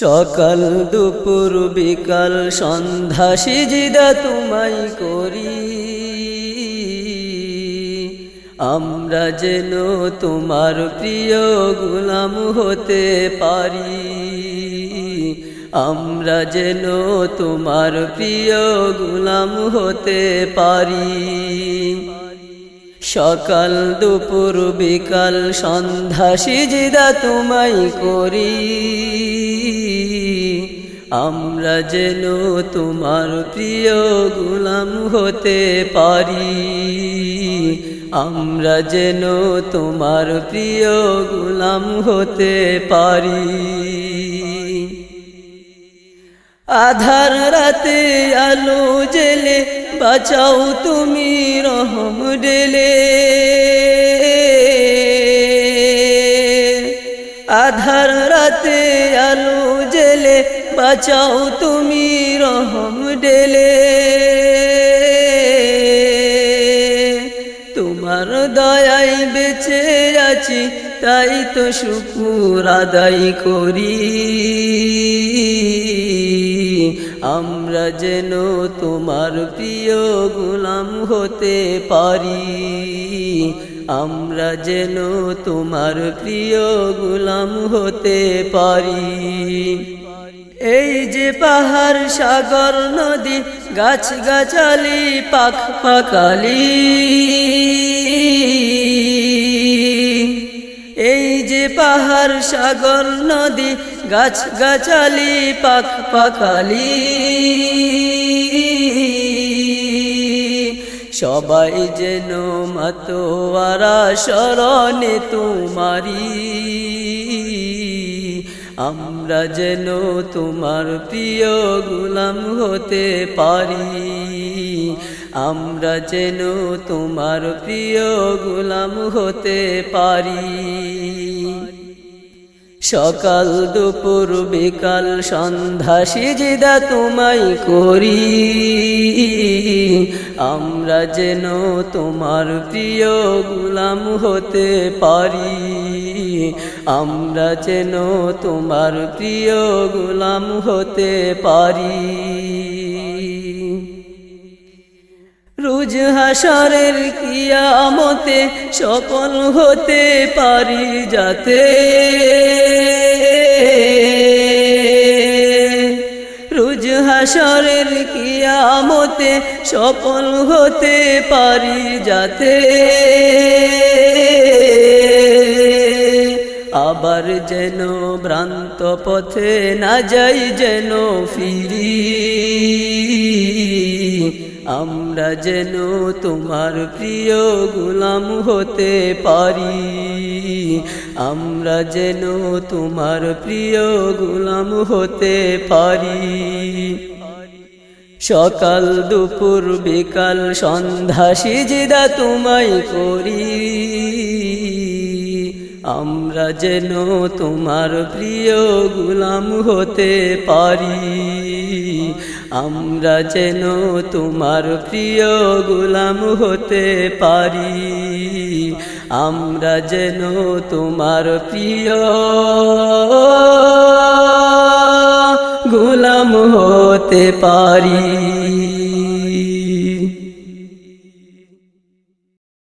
সকাল দুপুর বিকাল সন্ধ্যা সিজিদা তোমায় করি। আমরা যেন তোমার প্রিয় গুলাম হতে পারি। আমরা যেন তোমার প্রিয় গুলাম হতে পারি। সকাল, দুপুর, বিকাল, সন্ধ্যা সিজিদা তোমায় করি। আমরা যেন তোমার প্রিয় গুলাম হতে পারি। আমরা যেন তোমার প্রিয় গুলাম হতে পারি। আধার রাতে আলো জেলে বাঁচাও তুমি রহম ডেলে আধার রাতে আলো জেলে বাঁচাও তুমি রহম ডেলে তোমার দয়ায় বেঁচে আছি, তাই তো শুকুর আদায় করি। আমরা যেন তোমার প্রিয় গুলাম হতে পারি। আমরা যেন তোমার প্রিয় গুলাম হতে পারি। এই যে পাহাড়, সাগর, নদী, গাছ, গাছালি, পাখ পাকালি যে পাহাড়, সাগর, নদী, গাছ গাছালি, পাখ পাখালি। সবাই যেন মাতোয়ারা শরণে তোমারি। আমরা যেন তোমার প্রিয় গুলাম হতে পারি। আমরা যেন তোমার প্রিয় গুলাম হতে পারি। সকাল, দুপুর, বিকাল, সন্ধ্যা সিজিদা তোমায় করি। আমরা যেন তোমার প্রিয় গুলাম হতে পারি। আমরা যেন তোমার প্রিয় গুলাম হতে পারি। রুজ হাসরের কিয়ামতে সফল হতে পারি যাতে। রুজ হাসরের কিয়ামতে সফল হতে পারি যাতে। আবার যেন ভ্রান্ত পথে না যাই যেন ফিরি। আমরা যেন তোমার প্রিয় গুলাম হতে পারি। আমরা যেন তোমার প্রিয় গুলাম হতে পারি। সকাল, দুপুর, বিকাল, সন্ধ্যা, সিজিদা তোমায় করি। আমরা যেন তোমার প্রিয় গুলাম হতে পারি। আমরা যেন তোমার প্রিয় গুলাম হতে পারি। আমরা যেন তোমার প্রিয় গুলাম হতে পারি।